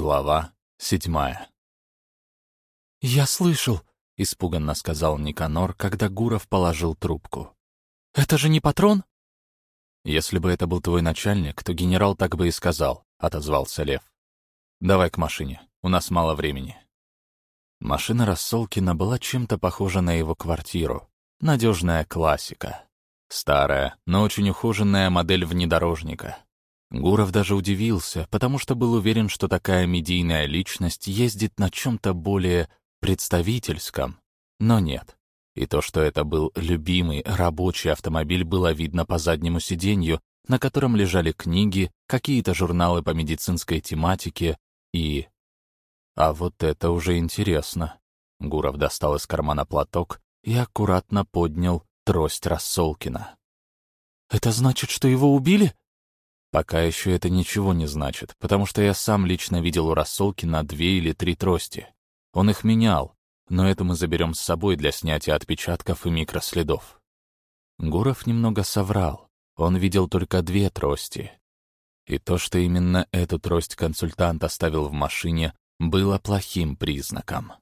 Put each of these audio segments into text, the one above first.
Глава седьмая. «Я слышал», — испуганно сказал Никанор, когда Гуров положил трубку. «Это же не патрон?» «Если бы это был твой начальник, то генерал так бы и сказал», — отозвался Лев. «Давай к машине, у нас мало времени». Машина Рассолкина была чем-то похожа на его квартиру. Надежная классика. Старая, но очень ухоженная модель внедорожника. Гуров даже удивился, потому что был уверен, что такая медийная личность ездит на чем-то более представительском. Но нет. И то, что это был любимый рабочий автомобиль, было видно по заднему сиденью, на котором лежали книги, какие-то журналы по медицинской тематике и... А вот это уже интересно. Гуров достал из кармана платок и аккуратно поднял трость Рассолкина. «Это значит, что его убили?» Пока еще это ничего не значит, потому что я сам лично видел у Рассолкина две или три трости. Он их менял, но это мы заберем с собой для снятия отпечатков и микроследов. Гуров немного соврал. Он видел только две трости. И то, что именно эту трость консультант оставил в машине, было плохим признаком.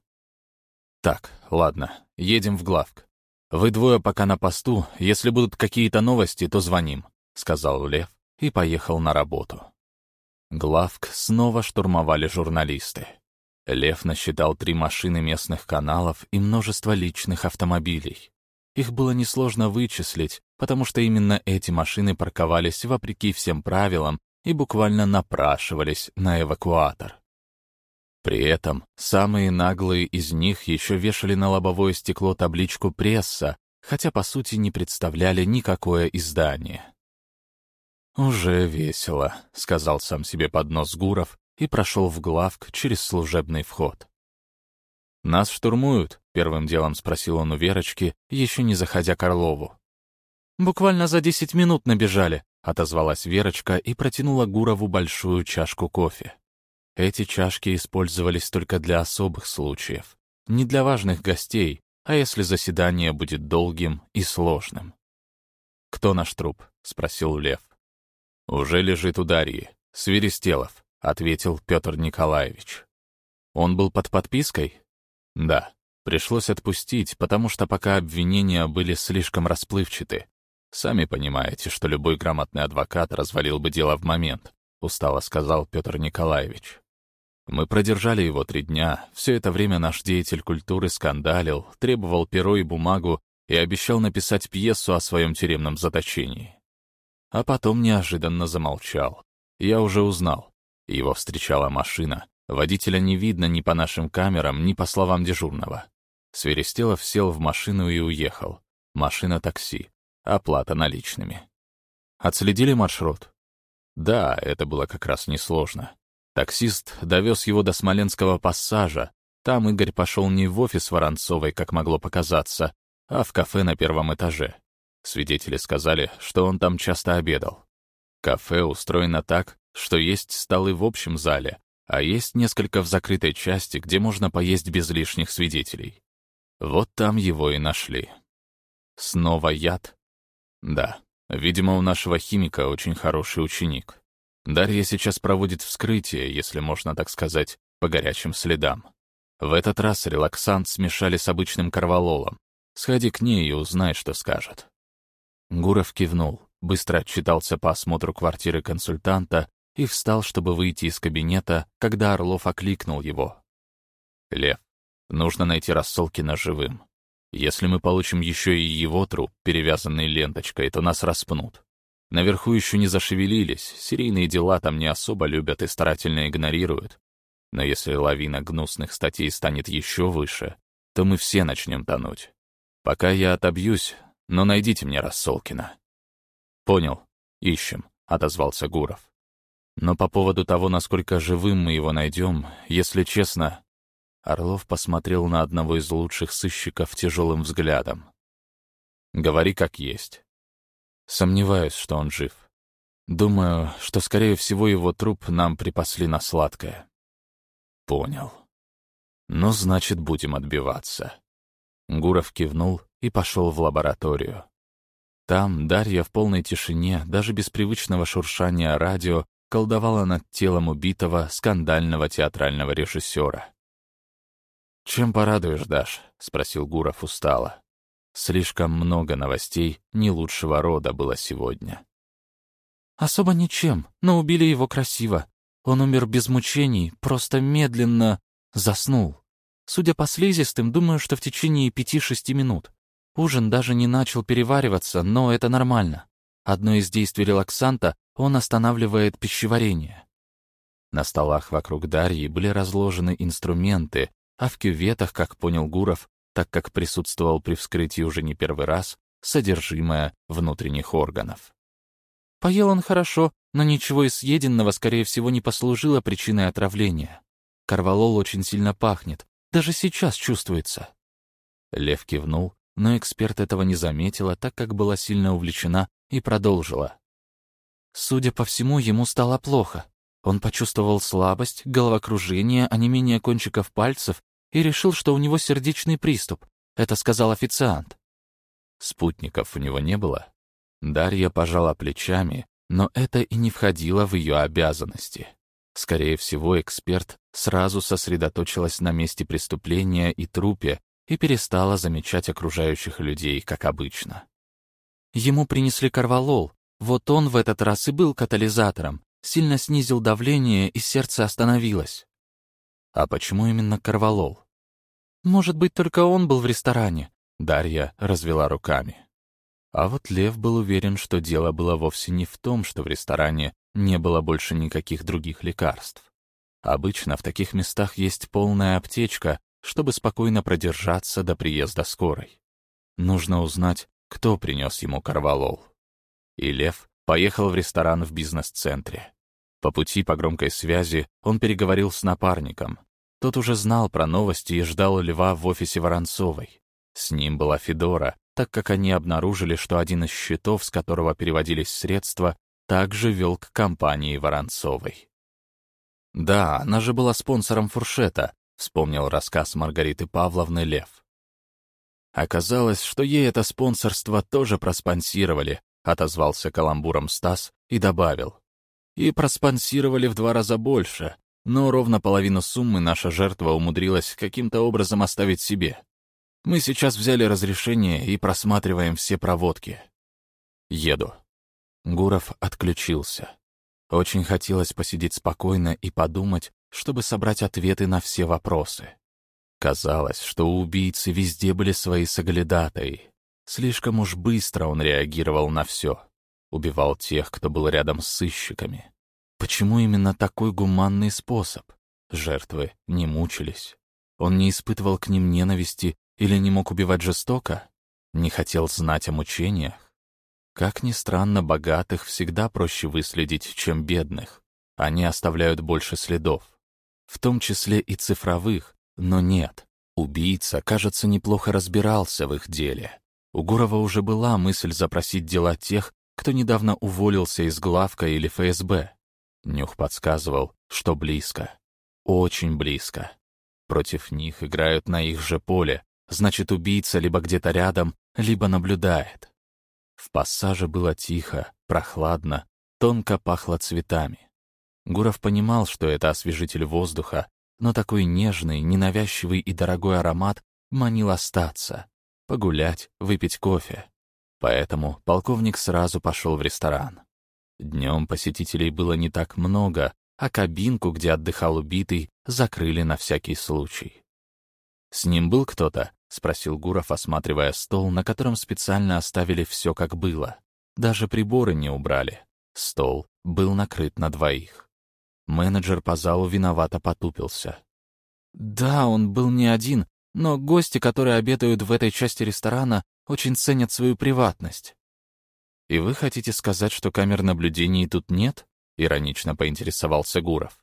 Так, ладно, едем в главк. Вы двое пока на посту, если будут какие-то новости, то звоним, — сказал Лев и поехал на работу. Главк снова штурмовали журналисты. Лев насчитал три машины местных каналов и множество личных автомобилей. Их было несложно вычислить, потому что именно эти машины парковались вопреки всем правилам и буквально напрашивались на эвакуатор. При этом самые наглые из них еще вешали на лобовое стекло табличку «Пресса», хотя по сути не представляли никакое издание. «Уже весело», — сказал сам себе под нос Гуров и прошел в главк через служебный вход. «Нас штурмуют?» — первым делом спросил он у Верочки, еще не заходя к Орлову. «Буквально за десять минут набежали», — отозвалась Верочка и протянула Гурову большую чашку кофе. Эти чашки использовались только для особых случаев, не для важных гостей, а если заседание будет долгим и сложным. «Кто наш труп?» — спросил Лев. «Уже лежит у Дарьи. Свиристелов», — ответил Петр Николаевич. «Он был под подпиской?» «Да. Пришлось отпустить, потому что пока обвинения были слишком расплывчаты. Сами понимаете, что любой грамотный адвокат развалил бы дело в момент», — устало сказал Петр Николаевич. Мы продержали его три дня. Все это время наш деятель культуры скандалил, требовал перо и бумагу и обещал написать пьесу о своем тюремном заточении а потом неожиданно замолчал. Я уже узнал. Его встречала машина. Водителя не видно ни по нашим камерам, ни по словам дежурного. Сверестелов сел в машину и уехал. Машина такси. Оплата наличными. Отследили маршрут? Да, это было как раз несложно. Таксист довез его до Смоленского пассажа. Там Игорь пошел не в офис Воронцовой, как могло показаться, а в кафе на первом этаже. Свидетели сказали, что он там часто обедал. Кафе устроено так, что есть столы в общем зале, а есть несколько в закрытой части, где можно поесть без лишних свидетелей. Вот там его и нашли. Снова яд? Да, видимо, у нашего химика очень хороший ученик. Дарья сейчас проводит вскрытие, если можно так сказать, по горячим следам. В этот раз релаксант смешали с обычным карвалолом. Сходи к ней и узнай, что скажет. Гуров кивнул, быстро отчитался по осмотру квартиры консультанта и встал, чтобы выйти из кабинета, когда Орлов окликнул его. «Лев, нужно найти Рассолкина живым. Если мы получим еще и его труп, перевязанный ленточкой, то нас распнут. Наверху еще не зашевелились, серийные дела там не особо любят и старательно игнорируют. Но если лавина гнусных статей станет еще выше, то мы все начнем тонуть. Пока я отобьюсь, но найдите мне Рассолкина». «Понял. Ищем», — отозвался Гуров. «Но по поводу того, насколько живым мы его найдем, если честно...» Орлов посмотрел на одного из лучших сыщиков тяжелым взглядом. «Говори как есть. Сомневаюсь, что он жив. Думаю, что, скорее всего, его труп нам припасли на сладкое». «Понял. Ну, значит, будем отбиваться». Гуров кивнул и пошел в лабораторию. Там Дарья в полной тишине, даже без привычного шуршания радио, колдовала над телом убитого скандального театрального режиссера. «Чем порадуешь, Даш?» — спросил Гуров устало. Слишком много новостей не лучшего рода было сегодня. «Особо ничем, но убили его красиво. Он умер без мучений, просто медленно заснул. Судя по слизистым, думаю, что в течение пяти-шести минут. Ужин даже не начал перевариваться, но это нормально. Одно из действий релаксанта — он останавливает пищеварение. На столах вокруг Дарьи были разложены инструменты, а в кюветах, как понял Гуров, так как присутствовал при вскрытии уже не первый раз, содержимое внутренних органов. Поел он хорошо, но ничего из съеденного, скорее всего, не послужило причиной отравления. Карвалол очень сильно пахнет, даже сейчас чувствуется. Лев кивнул, но эксперт этого не заметила, так как была сильно увлечена и продолжила. Судя по всему, ему стало плохо. Он почувствовал слабость, головокружение, онемение кончиков пальцев и решил, что у него сердечный приступ. Это сказал официант. Спутников у него не было? Дарья пожала плечами, но это и не входило в ее обязанности. Скорее всего, эксперт сразу сосредоточилась на месте преступления и трупе и перестала замечать окружающих людей, как обычно. Ему принесли карвалол, вот он в этот раз и был катализатором, сильно снизил давление, и сердце остановилось. А почему именно карвалол? Может быть, только он был в ресторане. Дарья развела руками. А вот Лев был уверен, что дело было вовсе не в том, что в ресторане не было больше никаких других лекарств. Обычно в таких местах есть полная аптечка, чтобы спокойно продержаться до приезда скорой. Нужно узнать, кто принес ему корвалол. И Лев поехал в ресторан в бизнес-центре. По пути по громкой связи он переговорил с напарником. Тот уже знал про новости и ждал Льва в офисе Воронцовой. С ним была Федора, так как они обнаружили, что один из счетов, с которого переводились средства, также вел к компании Воронцовой. «Да, она же была спонсором фуршета», — вспомнил рассказ Маргариты Павловны Лев. Оказалось, что ей это спонсорство тоже проспонсировали, отозвался каламбуром Стас и добавил. И проспонсировали в два раза больше, но ровно половину суммы наша жертва умудрилась каким-то образом оставить себе. Мы сейчас взяли разрешение и просматриваем все проводки. Еду. Гуров отключился. Очень хотелось посидеть спокойно и подумать, чтобы собрать ответы на все вопросы. Казалось, что у убийцы везде были свои соглядатаи. Слишком уж быстро он реагировал на все. Убивал тех, кто был рядом с сыщиками. Почему именно такой гуманный способ? Жертвы не мучились. Он не испытывал к ним ненависти или не мог убивать жестоко? Не хотел знать о мучениях? Как ни странно, богатых всегда проще выследить, чем бедных. Они оставляют больше следов. В том числе и цифровых, но нет. Убийца, кажется, неплохо разбирался в их деле. У Гурова уже была мысль запросить дела тех, кто недавно уволился из главка или ФСБ. Нюх подсказывал, что близко. Очень близко. Против них играют на их же поле, значит, убийца либо где-то рядом, либо наблюдает. В пассаже было тихо, прохладно, тонко пахло цветами. Гуров понимал, что это освежитель воздуха, но такой нежный, ненавязчивый и дорогой аромат манил остаться, погулять, выпить кофе. Поэтому полковник сразу пошел в ресторан. Днем посетителей было не так много, а кабинку, где отдыхал убитый, закрыли на всякий случай. «С ним был кто-то?» — спросил Гуров, осматривая стол, на котором специально оставили все как было. Даже приборы не убрали. Стол был накрыт на двоих. Менеджер по залу виновато потупился. «Да, он был не один, но гости, которые обедают в этой части ресторана, очень ценят свою приватность». «И вы хотите сказать, что камер наблюдений тут нет?» — иронично поинтересовался Гуров.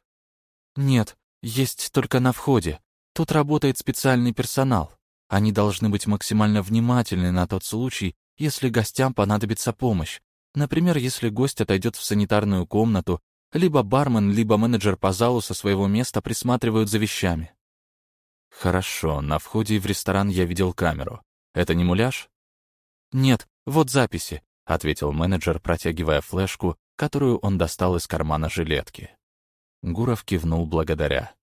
«Нет, есть только на входе. Тут работает специальный персонал. Они должны быть максимально внимательны на тот случай, если гостям понадобится помощь. Например, если гость отойдет в санитарную комнату либо бармен, либо менеджер по залу со своего места присматривают за вещами. Хорошо, на входе в ресторан я видел камеру. Это не муляж? Нет, вот записи, ответил менеджер, протягивая флешку, которую он достал из кармана жилетки. Гуров кивнул благодаря.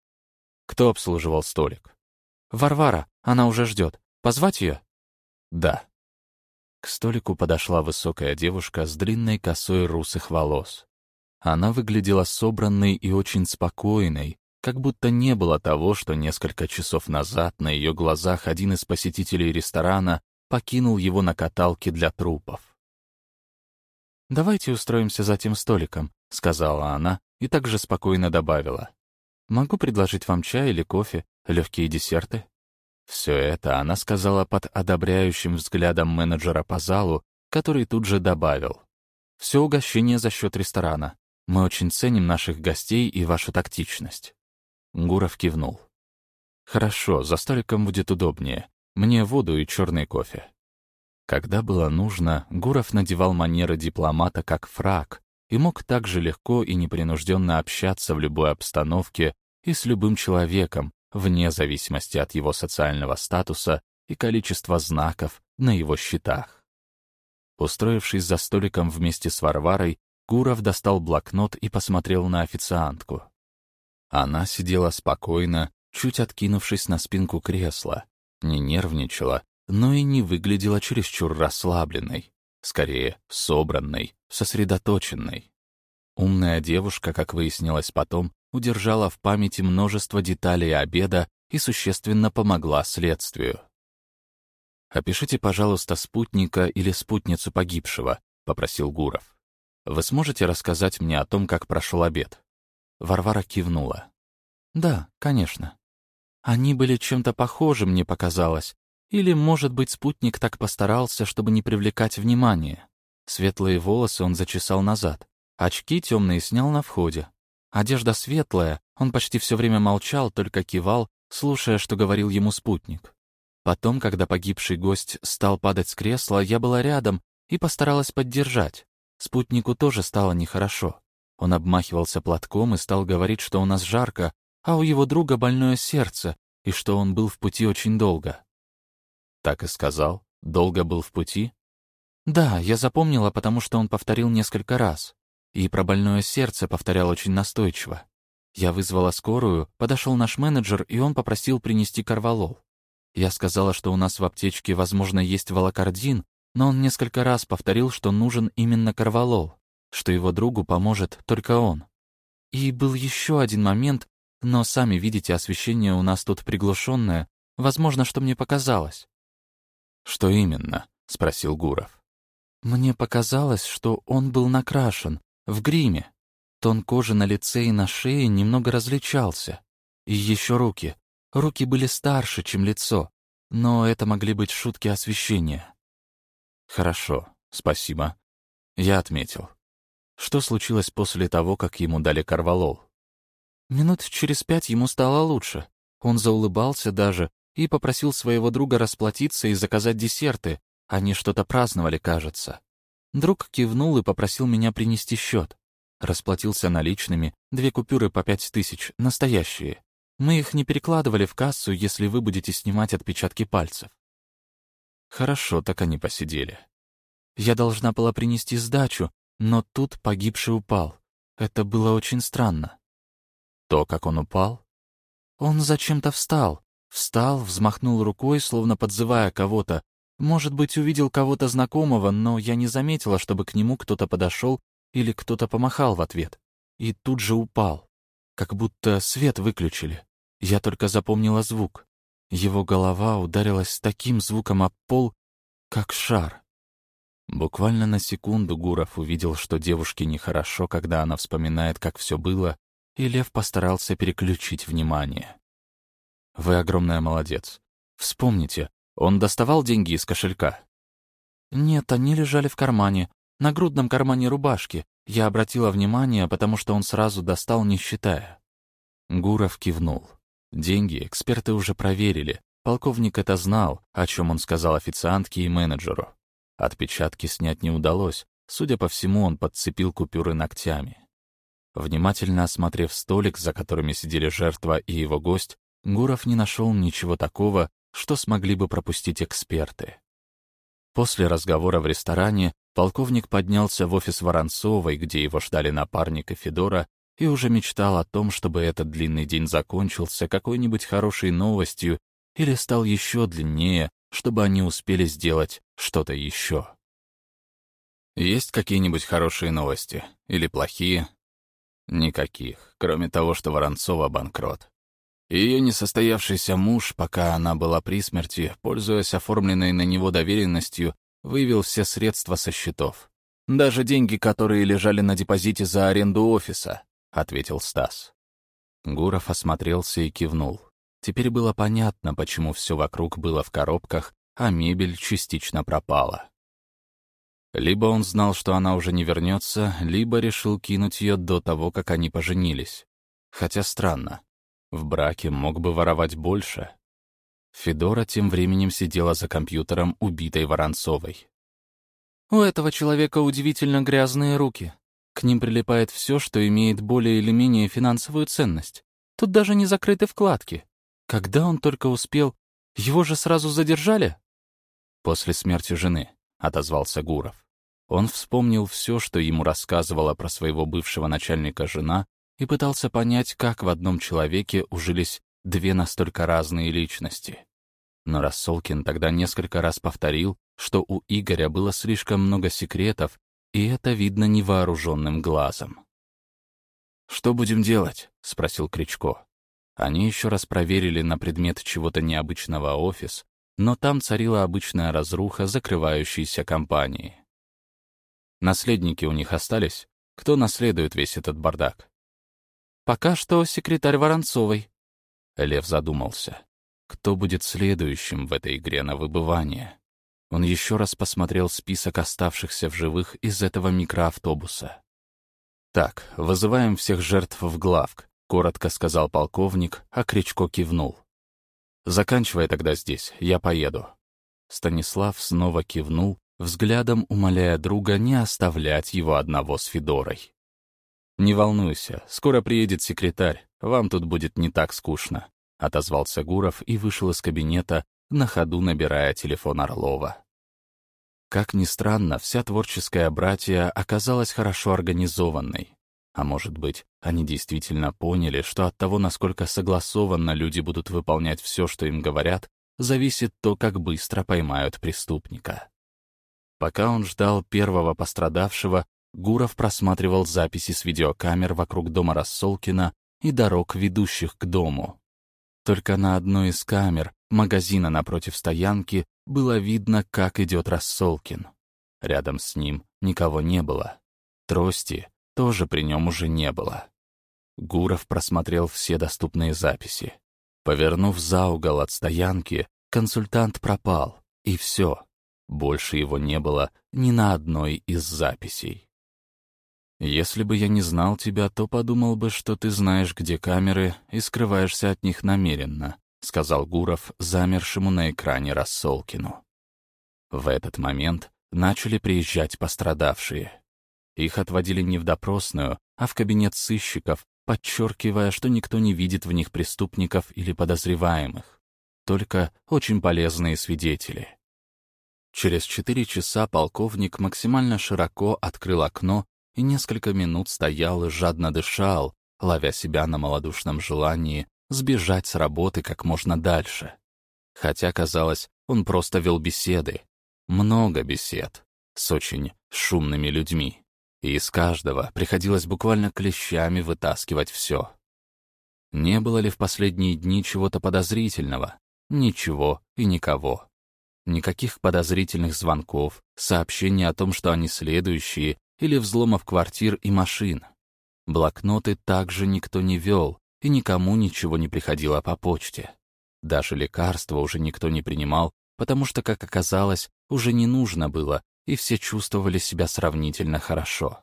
«Кто обслуживал столик?» «Варвара, она уже ждет. Позвать ее?» «Да». К столику подошла высокая девушка с длинной косой русых волос. Она выглядела собранной и очень спокойной, как будто не было того, что несколько часов назад на ее глазах один из посетителей ресторана покинул его на каталке для трупов. «Давайте устроимся за тем столиком», — сказала она и также спокойно добавила. «Могу предложить вам чай или кофе, легкие десерты?» Все это она сказала под одобряющим взглядом менеджера по залу, который тут же добавил. «Все угощение за счет ресторана. Мы очень ценим наших гостей и вашу тактичность». Гуров кивнул. «Хорошо, за столиком будет удобнее. Мне воду и черный кофе». Когда было нужно, Гуров надевал манеры дипломата как фраг и мог также легко и непринужденно общаться в любой обстановке и с любым человеком, вне зависимости от его социального статуса и количества знаков на его счетах. Устроившись за столиком вместе с Варварой, Гуров достал блокнот и посмотрел на официантку. Она сидела спокойно, чуть откинувшись на спинку кресла, не нервничала, но и не выглядела чересчур расслабленной, скорее, собранной, сосредоточенной. Умная девушка, как выяснилось потом, удержала в памяти множество деталей обеда и существенно помогла следствию. «Опишите, пожалуйста, спутника или спутницу погибшего», — попросил Гуров. «Вы сможете рассказать мне о том, как прошел обед?» Варвара кивнула. «Да, конечно. Они были чем-то похожи, мне показалось. Или, может быть, спутник так постарался, чтобы не привлекать внимания. Светлые волосы он зачесал назад, очки темные снял на входе, Одежда светлая, он почти все время молчал, только кивал, слушая, что говорил ему спутник. Потом, когда погибший гость стал падать с кресла, я была рядом и постаралась поддержать. Спутнику тоже стало нехорошо. Он обмахивался платком и стал говорить, что у нас жарко, а у его друга больное сердце, и что он был в пути очень долго. Так и сказал? Долго был в пути? Да, я запомнила, потому что он повторил несколько раз. И про больное сердце повторял очень настойчиво. Я вызвала скорую, подошел наш менеджер, и он попросил принести карвалол. Я сказала, что у нас в аптечке, возможно, есть волокордин, но он несколько раз повторил, что нужен именно карвалол, что его другу поможет только он. И был еще один момент, но сами видите, освещение у нас тут приглушенное, возможно, что мне показалось. «Что именно?» — спросил Гуров. «Мне показалось, что он был накрашен, в гриме. Тон кожи на лице и на шее немного различался. И еще руки. Руки были старше, чем лицо. Но это могли быть шутки освещения. Хорошо, спасибо. Я отметил. Что случилось после того, как ему дали карвалол? Минут через пять ему стало лучше. Он заулыбался даже и попросил своего друга расплатиться и заказать десерты. Они что-то праздновали, кажется. Друг кивнул и попросил меня принести счет. Расплатился наличными, две купюры по пять тысяч, настоящие. Мы их не перекладывали в кассу, если вы будете снимать отпечатки пальцев. Хорошо, так они посидели. Я должна была принести сдачу, но тут погибший упал. Это было очень странно. То, как он упал? Он зачем-то встал. Встал, взмахнул рукой, словно подзывая кого-то, может быть, увидел кого-то знакомого, но я не заметила, чтобы к нему кто-то подошел или кто-то помахал в ответ. И тут же упал. Как будто свет выключили. Я только запомнила звук. Его голова ударилась с таким звуком об пол, как шар. Буквально на секунду Гуров увидел, что девушке нехорошо, когда она вспоминает, как все было, и Лев постарался переключить внимание. «Вы огромная молодец. Вспомните, он доставал деньги из кошелька? Нет, они лежали в кармане, на грудном кармане рубашки. Я обратила внимание, потому что он сразу достал, не считая. Гуров кивнул. Деньги эксперты уже проверили. Полковник это знал, о чем он сказал официантке и менеджеру. Отпечатки снять не удалось. Судя по всему, он подцепил купюры ногтями. Внимательно осмотрев столик, за которыми сидели жертва и его гость, Гуров не нашел ничего такого, что смогли бы пропустить эксперты. После разговора в ресторане Полковник поднялся в офис Воронцовой, где его ждали напарник и Федора, и уже мечтал о том, чтобы этот длинный день закончился какой-нибудь хорошей новостью или стал еще длиннее, чтобы они успели сделать что-то еще. Есть какие-нибудь хорошие новости? Или плохие? Никаких, кроме того, что Воронцова банкрот. Ее несостоявшийся муж, пока она была при смерти, пользуясь оформленной на него доверенностью, вывел все средства со счетов. Даже деньги, которые лежали на депозите за аренду офиса, — ответил Стас. Гуров осмотрелся и кивнул. Теперь было понятно, почему все вокруг было в коробках, а мебель частично пропала. Либо он знал, что она уже не вернется, либо решил кинуть ее до того, как они поженились. Хотя странно. В браке мог бы воровать больше. Федора тем временем сидела за компьютером убитой Воронцовой. «У этого человека удивительно грязные руки. К ним прилипает все, что имеет более или менее финансовую ценность. Тут даже не закрыты вкладки. Когда он только успел... Его же сразу задержали?» «После смерти жены», — отозвался Гуров. Он вспомнил все, что ему рассказывала про своего бывшего начальника жена, и пытался понять, как в одном человеке ужились две настолько разные личности. Но Рассолкин тогда несколько раз повторил, что у Игоря было слишком много секретов, и это видно невооруженным глазом. «Что будем делать?» — спросил Кричко. Они еще раз проверили на предмет чего-то необычного офис, но там царила обычная разруха закрывающейся компании. Наследники у них остались? Кто наследует весь этот бардак? Пока что секретарь Воронцовой. Лев задумался. Кто будет следующим в этой игре на выбывание? Он еще раз посмотрел список оставшихся в живых из этого микроавтобуса. «Так, вызываем всех жертв в главк», — коротко сказал полковник, а Кричко кивнул. «Заканчивай тогда здесь, я поеду». Станислав снова кивнул, взглядом умоляя друга не оставлять его одного с Федорой. «Не волнуйся, скоро приедет секретарь, вам тут будет не так скучно», — отозвался Гуров и вышел из кабинета, на ходу набирая телефон Орлова. Как ни странно, вся творческая братья оказалась хорошо организованной. А может быть, они действительно поняли, что от того, насколько согласованно люди будут выполнять все, что им говорят, зависит то, как быстро поймают преступника. Пока он ждал первого пострадавшего, Гуров просматривал записи с видеокамер вокруг дома Рассолкина и дорог, ведущих к дому. Только на одной из камер, магазина напротив стоянки, было видно, как идет Рассолкин. Рядом с ним никого не было. Трости тоже при нем уже не было. Гуров просмотрел все доступные записи. Повернув за угол от стоянки, консультант пропал, и все. Больше его не было ни на одной из записей. «Если бы я не знал тебя, то подумал бы, что ты знаешь, где камеры, и скрываешься от них намеренно», сказал Гуров, замершему на экране Рассолкину. В этот момент начали приезжать пострадавшие. Их отводили не в допросную, а в кабинет сыщиков, подчеркивая, что никто не видит в них преступников или подозреваемых, только очень полезные свидетели. Через четыре часа полковник максимально широко открыл окно и несколько минут стоял и жадно дышал, ловя себя на малодушном желании сбежать с работы как можно дальше. Хотя, казалось, он просто вел беседы. Много бесед. С очень шумными людьми. И из каждого приходилось буквально клещами вытаскивать все. Не было ли в последние дни чего-то подозрительного? Ничего и никого. Никаких подозрительных звонков, сообщений о том, что они следующие, или взломов квартир и машин. Блокноты также никто не вел, и никому ничего не приходило по почте. Даже лекарства уже никто не принимал, потому что, как оказалось, уже не нужно было, и все чувствовали себя сравнительно хорошо.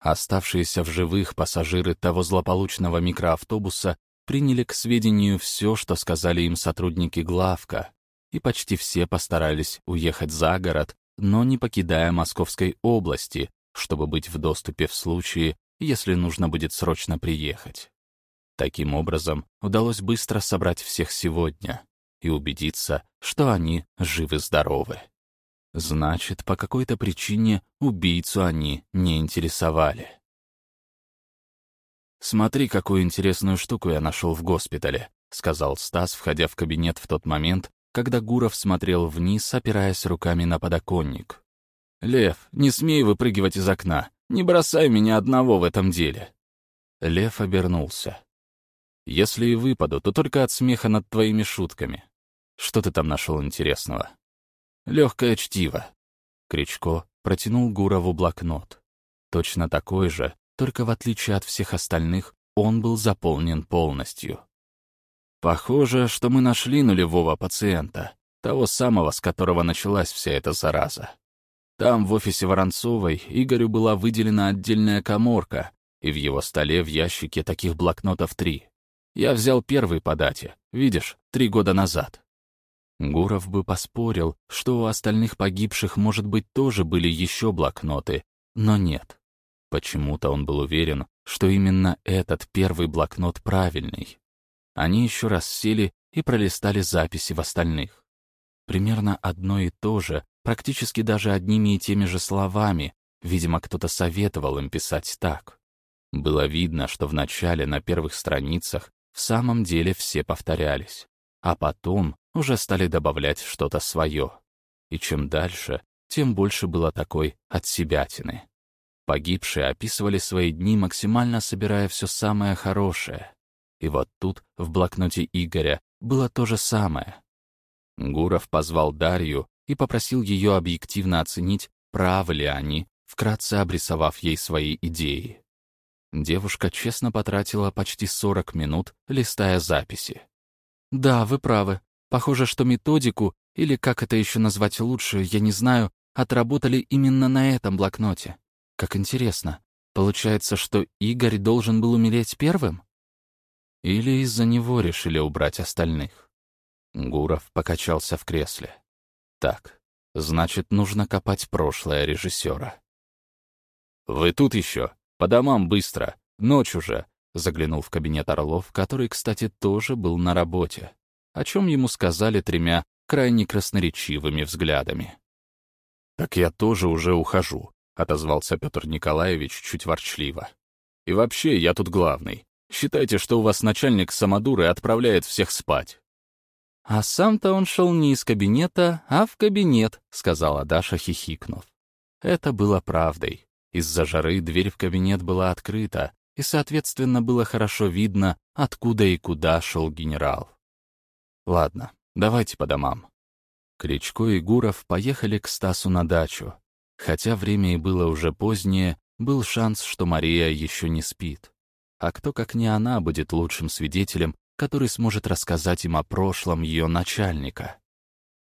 Оставшиеся в живых пассажиры того злополучного микроавтобуса приняли к сведению все, что сказали им сотрудники главка, и почти все постарались уехать за город, но не покидая Московской области, чтобы быть в доступе в случае, если нужно будет срочно приехать. Таким образом, удалось быстро собрать всех сегодня и убедиться, что они живы-здоровы. Значит, по какой-то причине убийцу они не интересовали. «Смотри, какую интересную штуку я нашел в госпитале», — сказал Стас, входя в кабинет в тот момент, когда Гуров смотрел вниз, опираясь руками на подоконник. «Лев, не смей выпрыгивать из окна. Не бросай меня одного в этом деле». Лев обернулся. «Если и выпаду, то только от смеха над твоими шутками. Что ты там нашел интересного?» «Легкое чтиво». Кричко протянул Гурову блокнот. Точно такой же, только в отличие от всех остальных, он был заполнен полностью. Похоже, что мы нашли нулевого пациента, того самого, с которого началась вся эта зараза. Там, в офисе Воронцовой, Игорю была выделена отдельная коморка, и в его столе в ящике таких блокнотов три. Я взял первый по дате, видишь, три года назад. Гуров бы поспорил, что у остальных погибших, может быть, тоже были еще блокноты, но нет. Почему-то он был уверен, что именно этот первый блокнот правильный. Они еще раз сели и пролистали записи в остальных. Примерно одно и то же, практически даже одними и теми же словами. Видимо, кто-то советовал им писать так. Было видно, что в начале на первых страницах в самом деле все повторялись, а потом уже стали добавлять что-то свое. И чем дальше, тем больше было такой отсебятины. Погибшие описывали свои дни, максимально собирая все самое хорошее. И вот тут, в блокноте Игоря, было то же самое. Гуров позвал Дарью и попросил ее объективно оценить, правы ли они, вкратце обрисовав ей свои идеи. Девушка честно потратила почти 40 минут, листая записи. «Да, вы правы. Похоже, что методику, или как это еще назвать лучше, я не знаю, отработали именно на этом блокноте. Как интересно. Получается, что Игорь должен был умереть первым? Или из-за него решили убрать остальных? Гуров покачался в кресле. Так, значит, нужно копать прошлое режиссера. «Вы тут еще? По домам быстро. Ночь уже», — заглянул в кабинет Орлов, который, кстати, тоже был на работе, о чем ему сказали тремя крайне красноречивыми взглядами. «Так я тоже уже ухожу. — отозвался Петр Николаевич чуть ворчливо. «И вообще, я тут главный. Считайте, что у вас начальник самодуры отправляет всех спать». «А сам-то он шел не из кабинета, а в кабинет», — сказала Даша, хихикнув. Это было правдой. Из-за жары дверь в кабинет была открыта, и, соответственно, было хорошо видно, откуда и куда шел генерал. «Ладно, давайте по домам». Кричко и Гуров поехали к Стасу на дачу, Хотя время и было уже позднее, был шанс, что Мария еще не спит. А кто, как не она, будет лучшим свидетелем, который сможет рассказать им о прошлом ее начальника?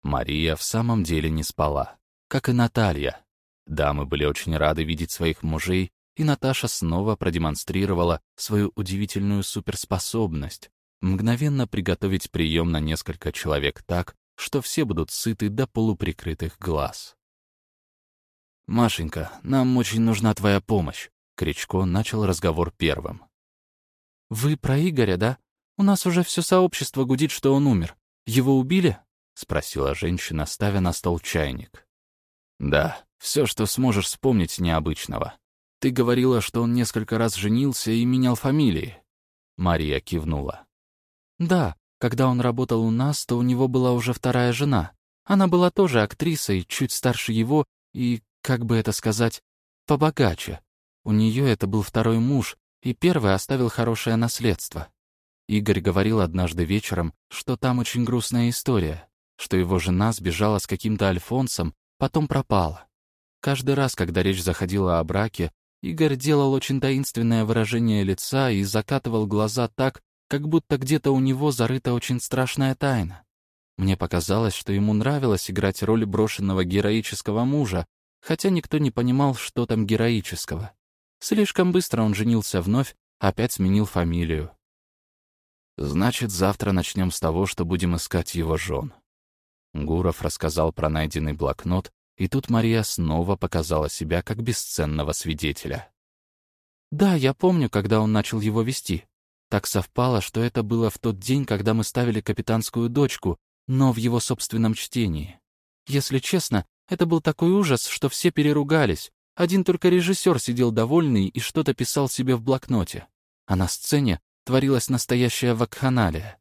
Мария в самом деле не спала, как и Наталья. Дамы были очень рады видеть своих мужей, и Наташа снова продемонстрировала свою удивительную суперспособность мгновенно приготовить прием на несколько человек так, что все будут сыты до полуприкрытых глаз. «Машенька, нам очень нужна твоя помощь», — Кричко начал разговор первым. «Вы про Игоря, да? У нас уже все сообщество гудит, что он умер. Его убили?» — спросила женщина, ставя на стол чайник. «Да, все, что сможешь вспомнить необычного. Ты говорила, что он несколько раз женился и менял фамилии». Мария кивнула. «Да, когда он работал у нас, то у него была уже вторая жена. Она была тоже актрисой, чуть старше его, и, как бы это сказать, побогаче. У нее это был второй муж, и первый оставил хорошее наследство. Игорь говорил однажды вечером, что там очень грустная история, что его жена сбежала с каким-то Альфонсом, потом пропала. Каждый раз, когда речь заходила о браке, Игорь делал очень таинственное выражение лица и закатывал глаза так, как будто где-то у него зарыта очень страшная тайна. Мне показалось, что ему нравилось играть роль брошенного героического мужа, хотя никто не понимал, что там героического. Слишком быстро он женился вновь, опять сменил фамилию. «Значит, завтра начнем с того, что будем искать его жен». Гуров рассказал про найденный блокнот, и тут Мария снова показала себя как бесценного свидетеля. «Да, я помню, когда он начал его вести. Так совпало, что это было в тот день, когда мы ставили капитанскую дочку, но в его собственном чтении. Если честно, Это был такой ужас, что все переругались. Один только режиссер сидел довольный и что-то писал себе в блокноте. А на сцене творилась настоящая вакханалия.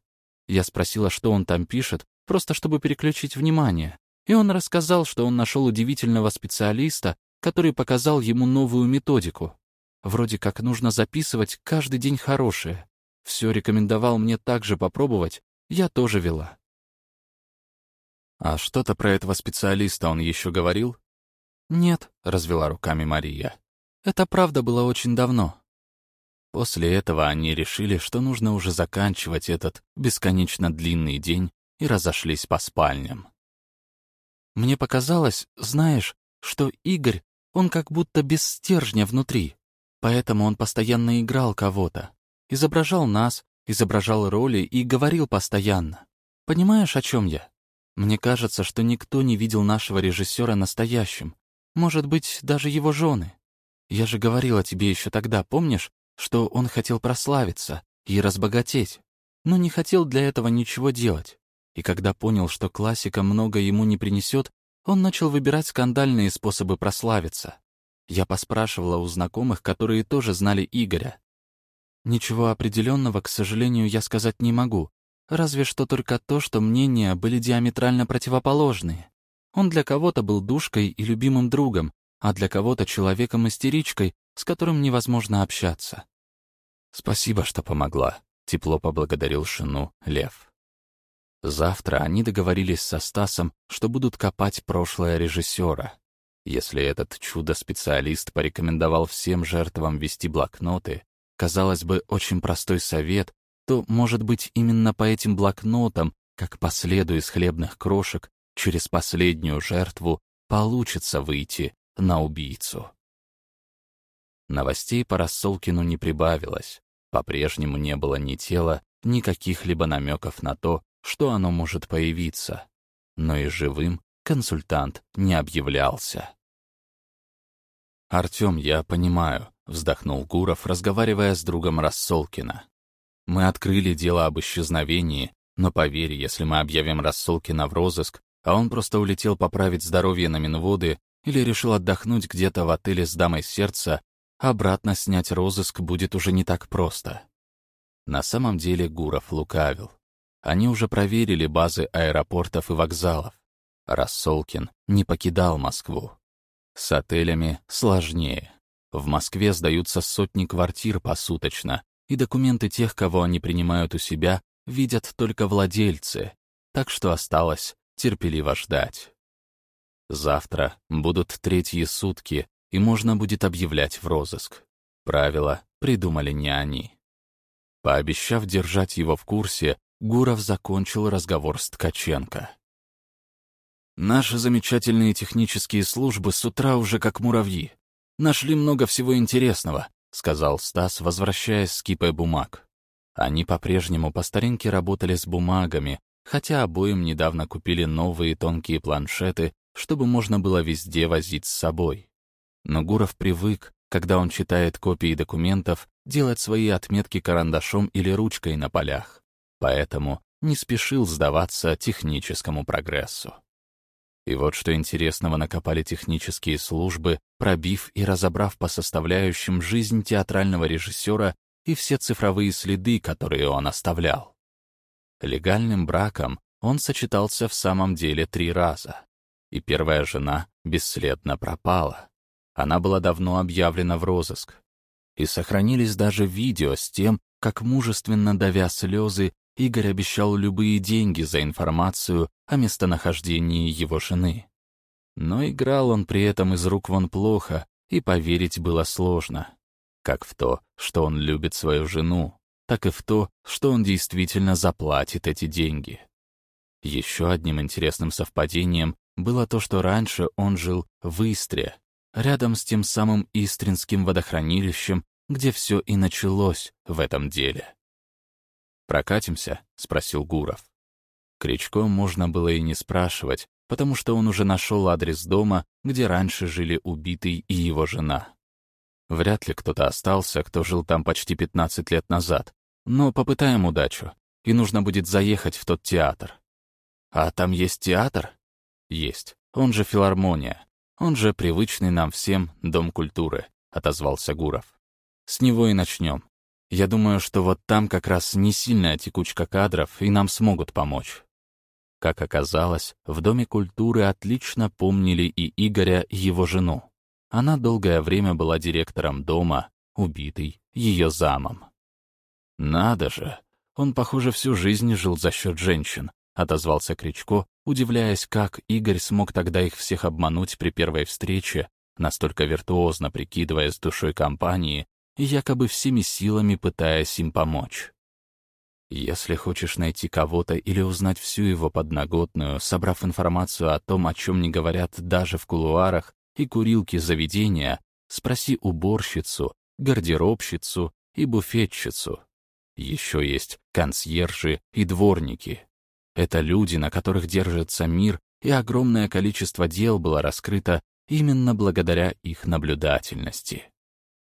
Я спросила, что он там пишет, просто чтобы переключить внимание. И он рассказал, что он нашел удивительного специалиста, который показал ему новую методику. Вроде как нужно записывать каждый день хорошее. Все рекомендовал мне также попробовать, я тоже вела. «А что-то про этого специалиста он еще говорил?» «Нет», — развела руками Мария. «Это правда было очень давно». После этого они решили, что нужно уже заканчивать этот бесконечно длинный день и разошлись по спальням. «Мне показалось, знаешь, что Игорь, он как будто без стержня внутри, поэтому он постоянно играл кого-то, изображал нас, изображал роли и говорил постоянно. Понимаешь, о чем я? Мне кажется, что никто не видел нашего режиссера настоящим. Может быть, даже его жены. Я же говорила тебе еще тогда, помнишь, что он хотел прославиться и разбогатеть, но не хотел для этого ничего делать. И когда понял, что классика много ему не принесет, он начал выбирать скандальные способы прославиться. Я поспрашивала у знакомых, которые тоже знали Игоря. Ничего определенного, к сожалению, я сказать не могу, Разве что только то, что мнения были диаметрально противоположные. Он для кого-то был душкой и любимым другом, а для кого-то человеком-истеричкой, с которым невозможно общаться. «Спасибо, что помогла», — тепло поблагодарил Шину Лев. Завтра они договорились со Стасом, что будут копать прошлое режиссера. Если этот чудо-специалист порекомендовал всем жертвам вести блокноты, казалось бы, очень простой совет, то, может быть, именно по этим блокнотам, как по следу из хлебных крошек, через последнюю жертву получится выйти на убийцу. Новостей по Рассолкину не прибавилось. По-прежнему не было ни тела, ни каких-либо намеков на то, что оно может появиться. Но и живым консультант не объявлялся. «Артём, я понимаю», — вздохнул Гуров, разговаривая с другом Рассолкина. Мы открыли дело об исчезновении, но поверь, если мы объявим Рассолкина в розыск, а он просто улетел поправить здоровье на Минводы или решил отдохнуть где-то в отеле с дамой сердца, обратно снять розыск будет уже не так просто. На самом деле Гуров лукавил. Они уже проверили базы аэропортов и вокзалов. Рассолкин не покидал Москву. С отелями сложнее. В Москве сдаются сотни квартир посуточно, и документы тех, кого они принимают у себя, видят только владельцы, так что осталось терпеливо ждать. Завтра будут третьи сутки, и можно будет объявлять в розыск. Правила придумали не они. Пообещав держать его в курсе, Гуров закончил разговор с Ткаченко. «Наши замечательные технические службы с утра уже как муравьи. Нашли много всего интересного, — сказал Стас, возвращаясь с кипой бумаг. Они по-прежнему по старинке работали с бумагами, хотя обоим недавно купили новые тонкие планшеты, чтобы можно было везде возить с собой. Но Гуров привык, когда он читает копии документов, делать свои отметки карандашом или ручкой на полях. Поэтому не спешил сдаваться техническому прогрессу. И вот что интересного накопали технические службы, пробив и разобрав по составляющим жизнь театрального режиссера и все цифровые следы, которые он оставлял. Легальным браком он сочетался в самом деле три раза. И первая жена бесследно пропала. Она была давно объявлена в розыск. И сохранились даже видео с тем, как мужественно давя слезы, Игорь обещал любые деньги за информацию о местонахождении его жены. Но играл он при этом из рук вон плохо, и поверить было сложно. Как в то, что он любит свою жену, так и в то, что он действительно заплатит эти деньги. Еще одним интересным совпадением было то, что раньше он жил в Истре, рядом с тем самым Истринским водохранилищем, где все и началось в этом деле. «Прокатимся?» — спросил Гуров. Кричко можно было и не спрашивать, потому что он уже нашел адрес дома, где раньше жили убитый и его жена. Вряд ли кто-то остался, кто жил там почти 15 лет назад. Но попытаем удачу, и нужно будет заехать в тот театр. А там есть театр? Есть. он же филармония, он же привычный нам всем Дом культуры», — отозвался Гуров. «С него и начнем. Я думаю, что вот там как раз не сильная текучка кадров, и нам смогут помочь». Как оказалось, в Доме культуры отлично помнили и Игоря, и его жену. Она долгое время была директором дома, убитый ее замом. «Надо же! Он, похоже, всю жизнь жил за счет женщин», — отозвался Кричко, удивляясь, как Игорь смог тогда их всех обмануть при первой встрече, настолько виртуозно прикидываясь душой компании якобы всеми силами пытаясь им помочь. Если хочешь найти кого-то или узнать всю его подноготную, собрав информацию о том, о чем не говорят даже в кулуарах и курилке заведения, спроси уборщицу, гардеробщицу и буфетчицу. Еще есть консьержи и дворники. Это люди, на которых держится мир, и огромное количество дел было раскрыто именно благодаря их наблюдательности.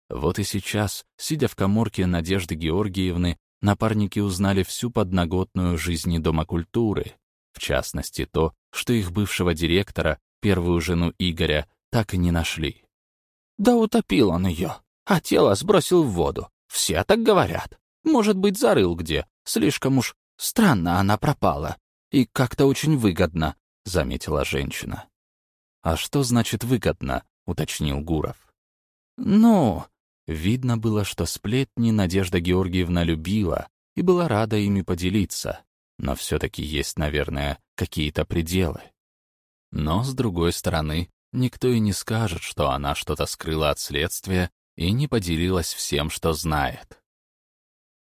Вот и сейчас, сидя в коморке Надежды Георгиевны, напарники узнали всю подноготную жизни Дома культуры, в частности то, что их бывшего директора, первую жену Игоря, так и не нашли. «Да утопил он ее, а тело сбросил в воду. Все так говорят. Может быть, зарыл где. Слишком уж странно она пропала. И как-то очень выгодно», — заметила женщина. «А что значит выгодно?» — уточнил Гуров. «Ну...» Видно было, что сплетни Надежда Георгиевна любила и была рада ими поделиться, но все-таки есть, наверное, какие-то пределы. Но, с другой стороны, никто и не скажет, что она что-то скрыла от следствия и не поделилась всем, что знает.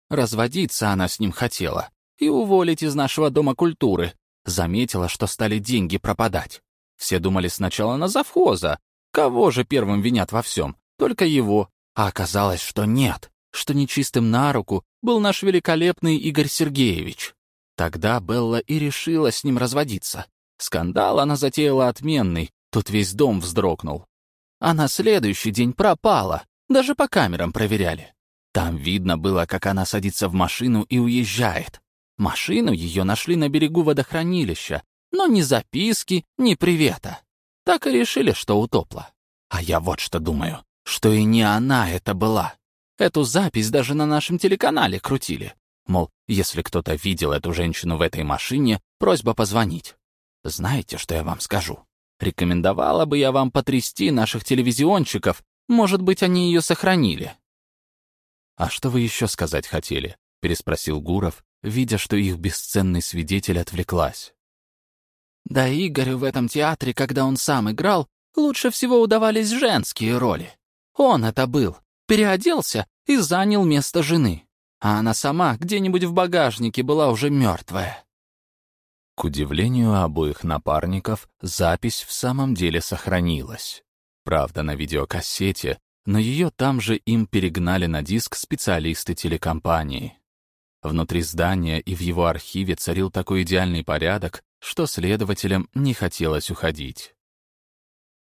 Разводиться она с ним хотела и уволить из нашего дома культуры. Заметила, что стали деньги пропадать. Все думали сначала на завхоза. Кого же первым винят во всем? Только его. А оказалось, что нет, что нечистым на руку был наш великолепный Игорь Сергеевич. Тогда Белла и решила с ним разводиться. Скандал она затеяла отменный, тут весь дом вздрогнул. А на следующий день пропала, даже по камерам проверяли. Там видно было, как она садится в машину и уезжает. Машину ее нашли на берегу водохранилища, но ни записки, ни привета. Так и решили, что утопла. А я вот что думаю, что и не она это была. Эту запись даже на нашем телеканале крутили. Мол, если кто-то видел эту женщину в этой машине, просьба позвонить. Знаете, что я вам скажу? Рекомендовала бы я вам потрясти наших телевизионщиков, может быть, они ее сохранили. «А что вы еще сказать хотели?» — переспросил Гуров, видя, что их бесценный свидетель отвлеклась. Да Игорю в этом театре, когда он сам играл, лучше всего удавались женские роли. Он это был, переоделся и занял место жены. А она сама где-нибудь в багажнике была уже мертвая. К удивлению обоих напарников, запись в самом деле сохранилась. Правда, на видеокассете, но ее там же им перегнали на диск специалисты телекомпании. Внутри здания и в его архиве царил такой идеальный порядок, что следователям не хотелось уходить.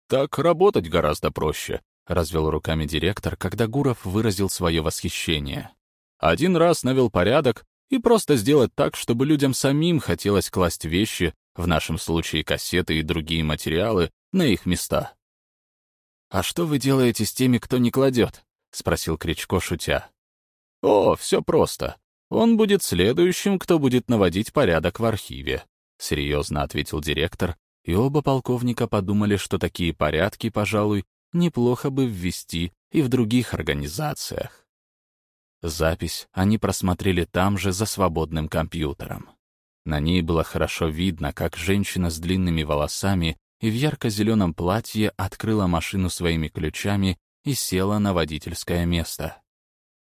«Так работать гораздо проще», — развел руками директор, когда Гуров выразил свое восхищение. «Один раз навел порядок и просто сделать так, чтобы людям самим хотелось класть вещи, в нашем случае кассеты и другие материалы, на их места. «А что вы делаете с теми, кто не кладет?» — спросил Кричко, шутя. «О, все просто. Он будет следующим, кто будет наводить порядок в архиве», — серьезно ответил директор, и оба полковника подумали, что такие порядки, пожалуй, неплохо бы ввести и в других организациях. Запись они просмотрели там же за свободным компьютером. На ней было хорошо видно, как женщина с длинными волосами и в ярко-зеленом платье открыла машину своими ключами и села на водительское место.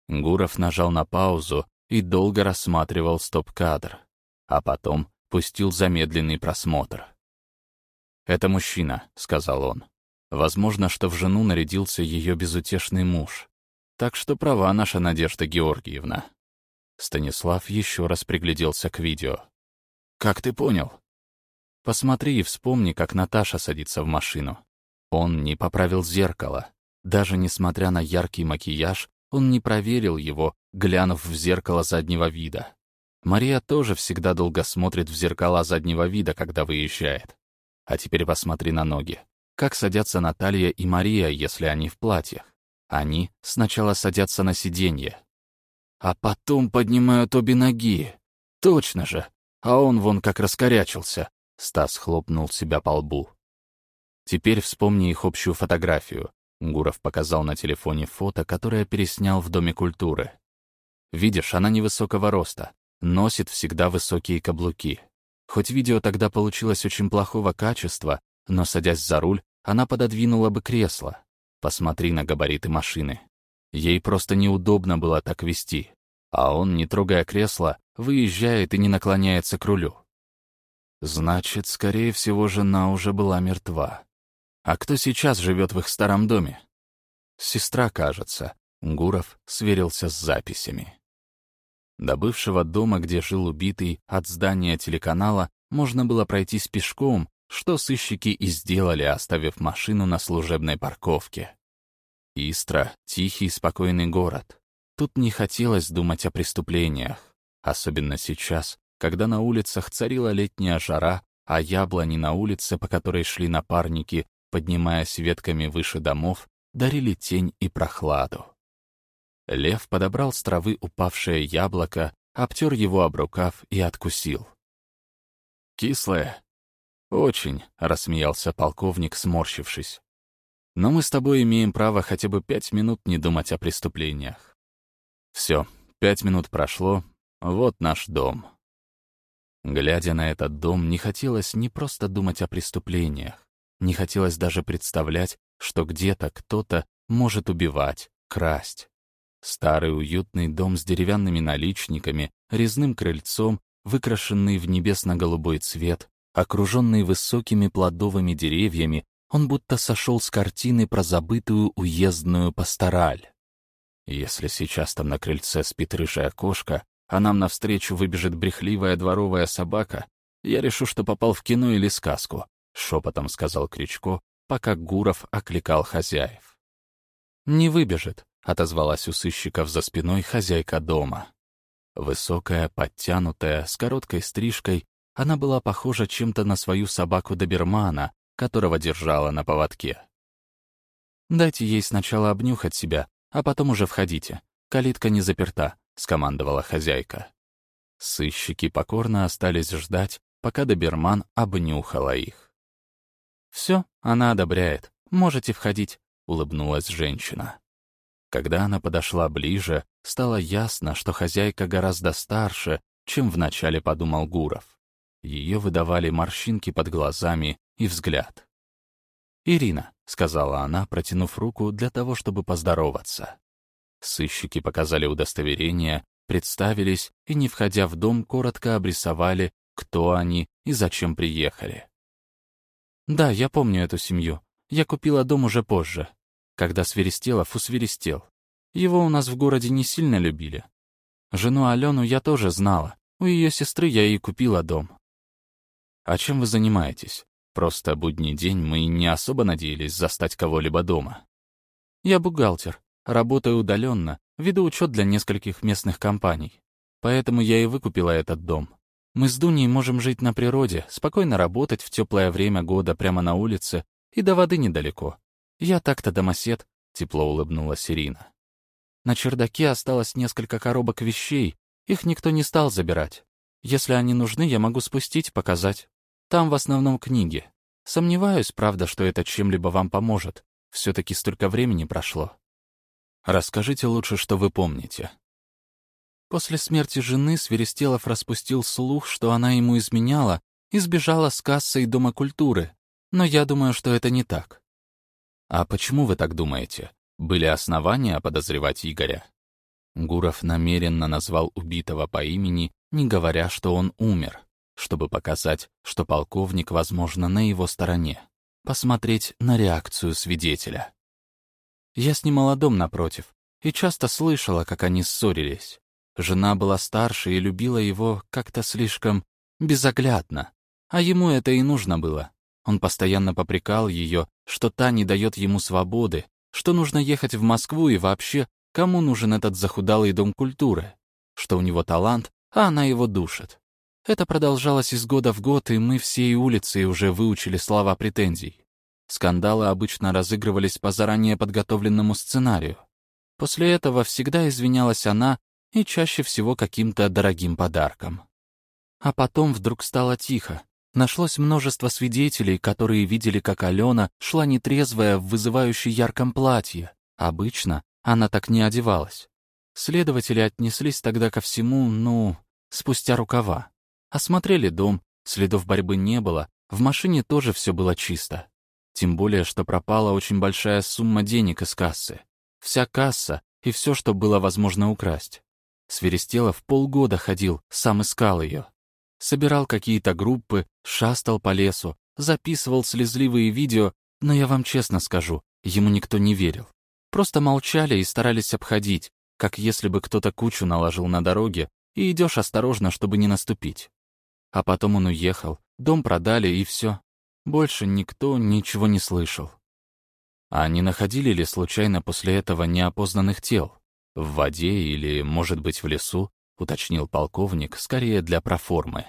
Гуров нажал на паузу и долго рассматривал стоп-кадр, а потом пустил замедленный просмотр. «Это мужчина», — сказал он. «Возможно, что в жену нарядился ее безутешный муж. Так что права наша Надежда Георгиевна». Станислав еще раз пригляделся к видео. «Как ты понял?» Посмотри и вспомни, как Наташа садится в машину. Он не поправил зеркало. Даже несмотря на яркий макияж, он не проверил его, глянув в зеркало заднего вида. Мария тоже всегда долго смотрит в зеркала заднего вида, когда выезжает. А теперь посмотри на ноги. Как садятся Наталья и Мария, если они в платьях? Они сначала садятся на сиденье, а потом поднимают обе ноги. Точно же. А он вон как раскорячился. Стас хлопнул себя по лбу. Теперь вспомни их общую фотографию. Гуров показал на телефоне фото, которое переснял в Доме культуры. Видишь, она невысокого роста, носит всегда высокие каблуки. Хоть видео тогда получилось очень плохого качества, но, садясь за руль, она пододвинула бы кресло. Посмотри на габариты машины. Ей просто неудобно было так вести. А он, не трогая кресло, выезжает и не наклоняется к рулю. Значит, скорее всего, жена уже была мертва. А кто сейчас живет в их старом доме? Сестра, кажется. Гуров сверился с записями. До бывшего дома, где жил убитый, от здания телеканала можно было пройтись пешком, что сыщики и сделали, оставив машину на служебной парковке. Истра — тихий, спокойный город. Тут не хотелось думать о преступлениях, особенно сейчас, когда на улицах царила летняя жара, а яблони на улице, по которой шли напарники, поднимаясь ветками выше домов, дарили тень и прохладу. Лев подобрал с травы упавшее яблоко, обтер его об рукав и откусил. «Кислое?» «Очень», — рассмеялся полковник, сморщившись. «Но мы с тобой имеем право хотя бы пять минут не думать о преступлениях». «Все, пять минут прошло, вот наш дом». Глядя на этот дом, не хотелось не просто думать о преступлениях, не хотелось даже представлять, что где-то кто-то может убивать, красть. Старый уютный дом с деревянными наличниками, резным крыльцом, выкрашенный в небесно-голубой цвет, окруженный высокими плодовыми деревьями, он будто сошел с картины про забытую уездную пастораль. Если сейчас там на крыльце спит рыжая кошка, а нам навстречу выбежит брехливая дворовая собака, я решу, что попал в кино или сказку, — шепотом сказал Кричко, пока Гуров окликал хозяев. «Не выбежит», — отозвалась у сыщиков за спиной хозяйка дома. Высокая, подтянутая, с короткой стрижкой, она была похожа чем-то на свою собаку-добермана, которого держала на поводке. «Дайте ей сначала обнюхать себя, а потом уже входите. Калитка не заперта», — скомандовала хозяйка. Сыщики покорно остались ждать, пока доберман обнюхала их. «Все, она одобряет. Можете входить», — улыбнулась женщина. Когда она подошла ближе, стало ясно, что хозяйка гораздо старше, чем вначале подумал Гуров. Ее выдавали морщинки под глазами и взгляд. «Ирина», — сказала она, протянув руку для того, чтобы поздороваться. Сыщики показали удостоверение, представились и, не входя в дом, коротко обрисовали, кто они и зачем приехали. «Да, я помню эту семью. Я купила дом уже позже, когда Свиристелов усвиристел. Его у нас в городе не сильно любили. Жену Алену я тоже знала. У ее сестры я и купила дом. «А чем вы занимаетесь? Просто будний день мы не особо надеялись застать кого-либо дома». «Я бухгалтер, работаю удаленно, веду учет для нескольких местных компаний. Поэтому я и выкупила этот дом. Мы с Дуней можем жить на природе, спокойно работать в теплое время года прямо на улице и до воды недалеко. Я так-то домосед», — тепло улыбнулась Ирина. На чердаке осталось несколько коробок вещей, их никто не стал забирать. Если они нужны, я могу спустить, показать. Там в основном книги. Сомневаюсь, правда, что это чем-либо вам поможет. Все-таки столько времени прошло. Расскажите лучше, что вы помните. После смерти жены Свиристелов распустил слух, что она ему изменяла, и сбежала с кассой Дома культуры. Но я думаю, что это не так. А почему вы так думаете? Были основания подозревать Игоря? Гуров намеренно назвал убитого по имени, не говоря, что он умер чтобы показать, что полковник, возможно, на его стороне, посмотреть на реакцию свидетеля. Я снимала дом напротив и часто слышала, как они ссорились. Жена была старше и любила его как-то слишком безоглядно, а ему это и нужно было. Он постоянно попрекал ее, что та не дает ему свободы, что нужно ехать в Москву и вообще, кому нужен этот захудалый дом культуры, что у него талант, а она его душит. Это продолжалось из года в год, и мы всей улицей уже выучили слова претензий. Скандалы обычно разыгрывались по заранее подготовленному сценарию. После этого всегда извинялась она и чаще всего каким-то дорогим подарком. А потом вдруг стало тихо. Нашлось множество свидетелей, которые видели, как Алена шла нетрезвая в вызывающей ярком платье. Обычно она так не одевалась. Следователи отнеслись тогда ко всему, ну, спустя рукава. Осмотрели дом, следов борьбы не было, в машине тоже все было чисто. Тем более, что пропала очень большая сумма денег из кассы. Вся касса и все, что было возможно украсть. Свиристелов полгода ходил, сам искал ее. Собирал какие-то группы, шастал по лесу, записывал слезливые видео, но я вам честно скажу, ему никто не верил. Просто молчали и старались обходить, как если бы кто-то кучу наложил на дороге, и идешь осторожно, чтобы не наступить. А потом он уехал, дом продали, и все. Больше никто ничего не слышал. А не находили ли случайно после этого неопознанных тел? В воде или, может быть, в лесу, уточнил полковник, скорее для проформы.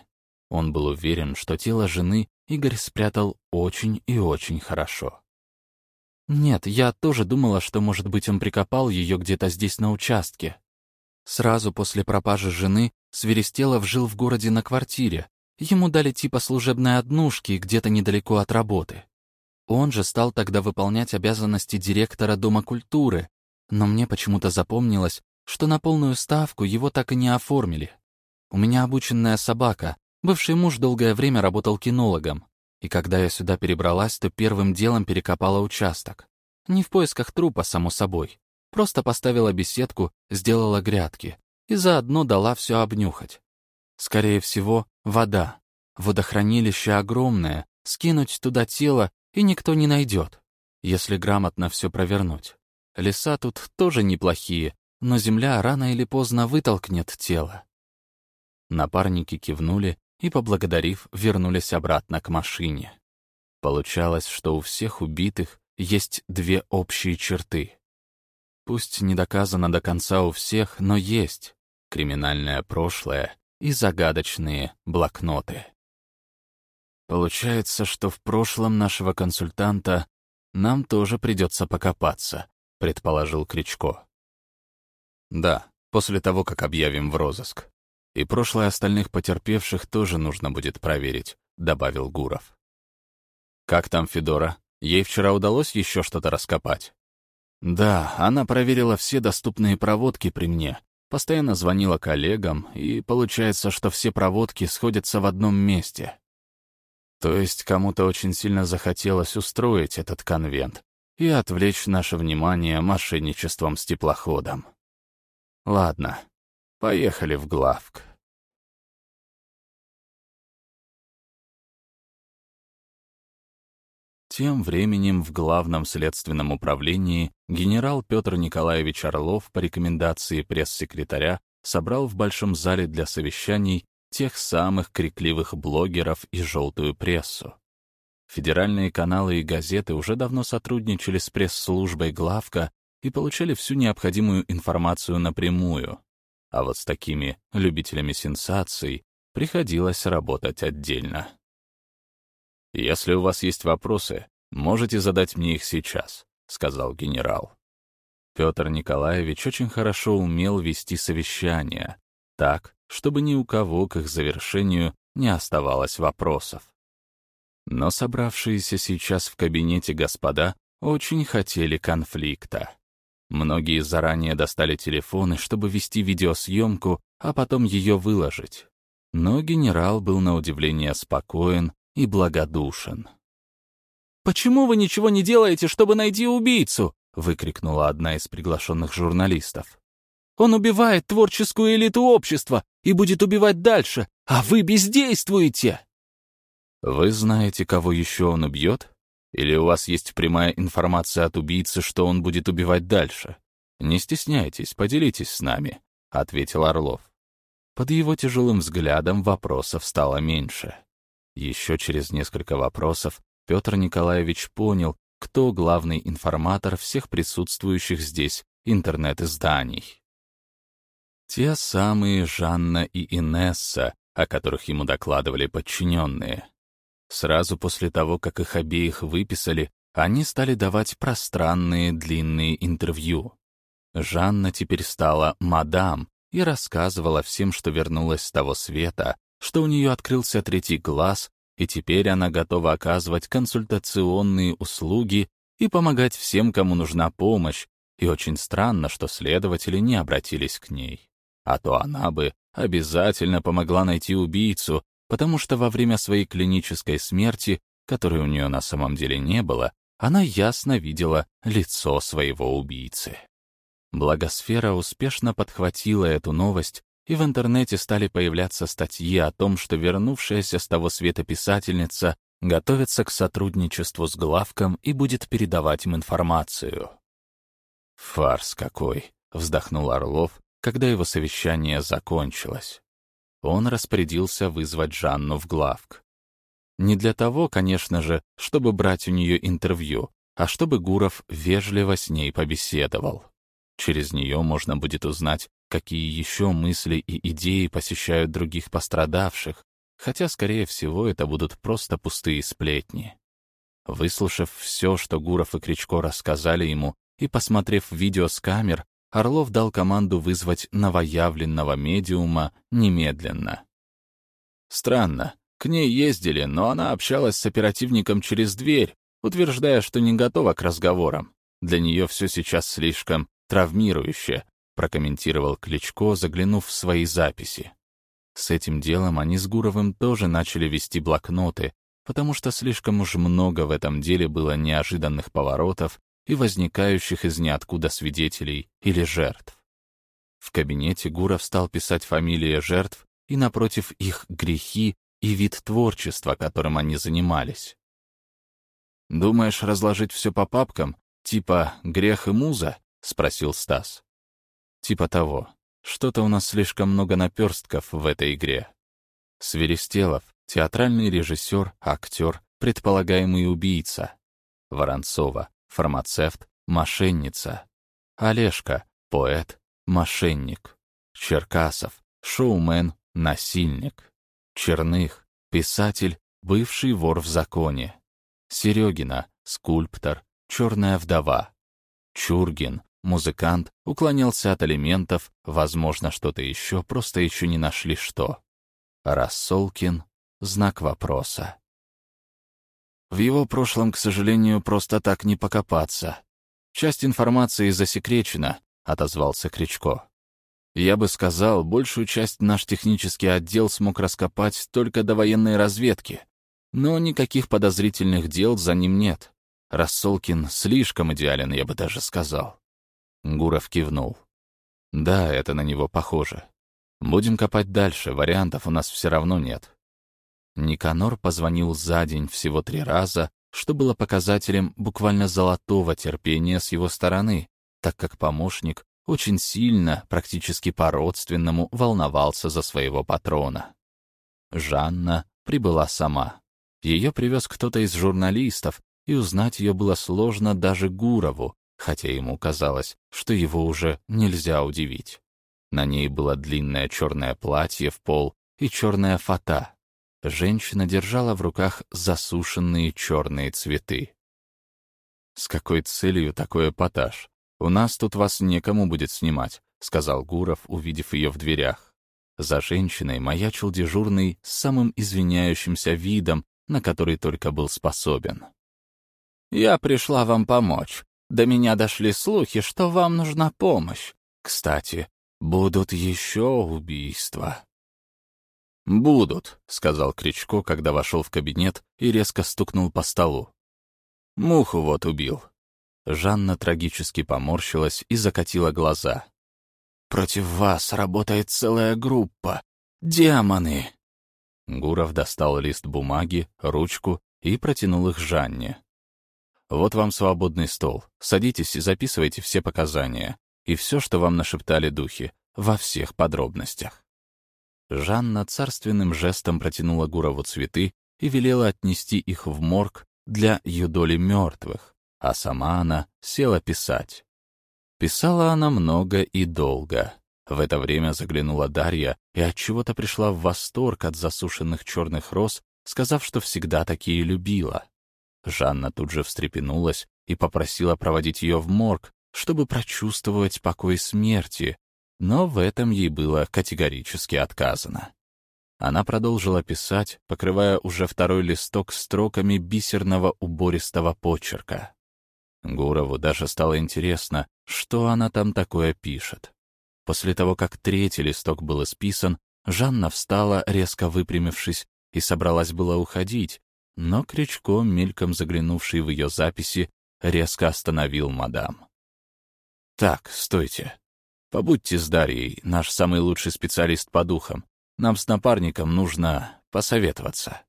Он был уверен, что тело жены Игорь спрятал очень и очень хорошо. Нет, я тоже думала, что, может быть, он прикопал ее где-то здесь на участке. Сразу после пропажи жены Свиристелов жил в городе на квартире. Ему дали типа служебной однушки где-то недалеко от работы. Он же стал тогда выполнять обязанности директора Дома культуры, но мне почему-то запомнилось, что на полную ставку его так и не оформили. У меня обученная собака, бывший муж долгое время работал кинологом, и когда я сюда перебралась, то первым делом перекопала участок. Не в поисках трупа, само собой. Просто поставила беседку, сделала грядки и заодно дала все обнюхать. Скорее всего, вода. Водохранилище огромное, скинуть туда тело и никто не найдет, если грамотно все провернуть. Леса тут тоже неплохие, но земля рано или поздно вытолкнет тело. Напарники кивнули и, поблагодарив, вернулись обратно к машине. Получалось, что у всех убитых есть две общие черты. Пусть не доказано до конца у всех, но есть криминальное прошлое и загадочные блокноты. Получается, что в прошлом нашего консультанта нам тоже придется покопаться, предположил Кричко. Да, после того, как объявим в розыск. И прошлое остальных потерпевших тоже нужно будет проверить, добавил Гуров. Как там Федора? Ей вчера удалось еще что-то раскопать? Да, она проверила все доступные проводки при мне, постоянно звонила коллегам, и получается, что все проводки сходятся в одном месте. То есть кому-то очень сильно захотелось устроить этот конвент и отвлечь наше внимание мошенничеством с теплоходом. Ладно, поехали в главк. Тем временем в Главном следственном управлении генерал Петр Николаевич Орлов по рекомендации пресс-секретаря собрал в большом зале для совещаний тех самых крикливых блогеров и желтую прессу. Федеральные каналы и газеты уже давно сотрудничали с пресс-службой главка и получали всю необходимую информацию напрямую. А вот с такими любителями сенсаций приходилось работать отдельно. «Если у вас есть вопросы, можете задать мне их сейчас», — сказал генерал. Петр Николаевич очень хорошо умел вести совещания, так, чтобы ни у кого к их завершению не оставалось вопросов. Но собравшиеся сейчас в кабинете господа очень хотели конфликта. Многие заранее достали телефоны, чтобы вести видеосъемку, а потом ее выложить. Но генерал был на удивление спокоен и благодушен. «Почему вы ничего не делаете, чтобы найти убийцу?» — выкрикнула одна из приглашенных журналистов. Он убивает творческую элиту общества и будет убивать дальше, а вы бездействуете!» «Вы знаете, кого еще он убьет? Или у вас есть прямая информация от убийцы, что он будет убивать дальше? Не стесняйтесь, поделитесь с нами», — ответил Орлов. Под его тяжелым взглядом вопросов стало меньше. Еще через несколько вопросов Петр Николаевич понял, кто главный информатор всех присутствующих здесь интернет-изданий. Те самые Жанна и Инесса, о которых ему докладывали подчиненные. Сразу после того, как их обеих выписали, они стали давать пространные длинные интервью. Жанна теперь стала мадам и рассказывала всем, что вернулась с того света, что у нее открылся третий глаз, и теперь она готова оказывать консультационные услуги и помогать всем, кому нужна помощь, и очень странно, что следователи не обратились к ней. А то она бы обязательно помогла найти убийцу, потому что во время своей клинической смерти, которой у нее на самом деле не было, она ясно видела лицо своего убийцы. Благосфера успешно подхватила эту новость, и в интернете стали появляться статьи о том, что вернувшаяся с того света писательница готовится к сотрудничеству с главком и будет передавать им информацию. «Фарс какой!» — вздохнул Орлов, когда его совещание закончилось. Он распорядился вызвать Жанну в главк. Не для того, конечно же, чтобы брать у нее интервью, а чтобы Гуров вежливо с ней побеседовал. Через нее можно будет узнать, какие еще мысли и идеи посещают других пострадавших, хотя, скорее всего, это будут просто пустые сплетни. Выслушав все, что Гуров и Кричко рассказали ему, и посмотрев видео с камер, Орлов дал команду вызвать новоявленного медиума немедленно. Странно, к ней ездили, но она общалась с оперативником через дверь, утверждая, что не готова к разговорам. Для нее все сейчас слишком травмирующе, прокомментировал Кличко, заглянув в свои записи. С этим делом они с Гуровым тоже начали вести блокноты, потому что слишком уж много в этом деле было неожиданных поворотов и возникающих из ниоткуда свидетелей или жертв. В кабинете Гуров стал писать фамилии жертв и напротив их грехи и вид творчества, которым они занимались. «Думаешь разложить все по папкам, типа «грех и муза»?» — спросил Стас. «Типа того. Что-то у нас слишком много наперстков в этой игре. Свиристелов — театральный режиссер, актер, предполагаемый убийца. Воронцова — фармацевт, мошенница. Олежка — поэт, мошенник. Черкасов — шоумен, насильник. Черных — писатель, бывший вор в законе. Серегина — скульптор, черная вдова. Чургин Музыкант уклонялся от алиментов, возможно, что-то еще, просто еще не нашли что. Рассолкин — знак вопроса. В его прошлом, к сожалению, просто так не покопаться. Часть информации засекречена, — отозвался Кричко. Я бы сказал, большую часть наш технический отдел смог раскопать только до военной разведки. Но никаких подозрительных дел за ним нет. Рассолкин слишком идеален, я бы даже сказал. Гуров кивнул. «Да, это на него похоже. Будем копать дальше, вариантов у нас все равно нет». Никанор позвонил за день всего три раза, что было показателем буквально золотого терпения с его стороны, так как помощник очень сильно, практически по-родственному, волновался за своего патрона. Жанна прибыла сама. Ее привез кто-то из журналистов, и узнать ее было сложно даже Гурову, хотя ему казалось, что его уже нельзя удивить. На ней было длинное черное платье в пол и черная фата. Женщина держала в руках засушенные черные цветы. «С какой целью такой эпатаж? У нас тут вас некому будет снимать», — сказал Гуров, увидев ее в дверях. За женщиной маячил дежурный с самым извиняющимся видом, на который только был способен. «Я пришла вам помочь. До меня дошли слухи, что вам нужна помощь. Кстати, будут еще убийства». «Будут», — сказал Кричко, когда вошел в кабинет и резко стукнул по столу. «Муху вот убил». Жанна трагически поморщилась и закатила глаза. «Против вас работает целая группа. Демоны!» Гуров достал лист бумаги, ручку и протянул их Жанне. Вот вам свободный стол. Садитесь и записывайте все показания. И все, что вам нашептали духи, во всех подробностях. Жанна царственным жестом протянула Гурову цветы и велела отнести их в морг для юдоли мертвых, а сама она села писать. Писала она много и долго. В это время заглянула Дарья и от чего то пришла в восторг от засушенных черных роз, сказав, что всегда такие любила. Жанна тут же встрепенулась и попросила проводить ее в морг, чтобы прочувствовать покой смерти, но в этом ей было категорически отказано. Она продолжила писать, покрывая уже второй листок строками бисерного убористого почерка. Гурову даже стало интересно, что она там такое пишет. После того, как третий листок был исписан, Жанна встала, резко выпрямившись, и собралась было уходить, но Крючко, мельком заглянувший в ее записи, резко остановил мадам. «Так, стойте. Побудьте с Дарьей, наш самый лучший специалист по духам. Нам с напарником нужно посоветоваться».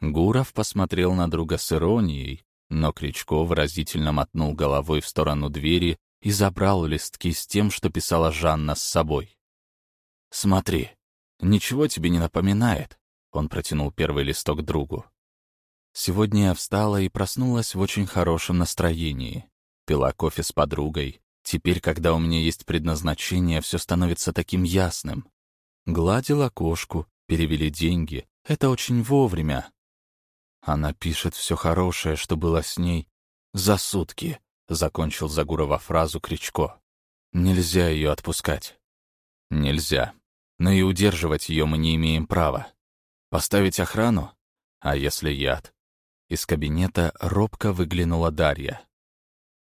Гуров посмотрел на друга с иронией, но Кричко выразительно мотнул головой в сторону двери и забрал листки с тем, что писала Жанна с собой. «Смотри, ничего тебе не напоминает?» Он протянул первый листок другу. Сегодня я встала и проснулась в очень хорошем настроении. Пила кофе с подругой. Теперь, когда у меня есть предназначение, все становится таким ясным. Гладила кошку, перевели деньги. Это очень вовремя. Она пишет все хорошее, что было с ней. За сутки, — закончил Загурова фразу Кричко. Нельзя ее отпускать. Нельзя. Но и удерживать ее мы не имеем права. Поставить охрану? А если яд? Из кабинета робко выглянула Дарья.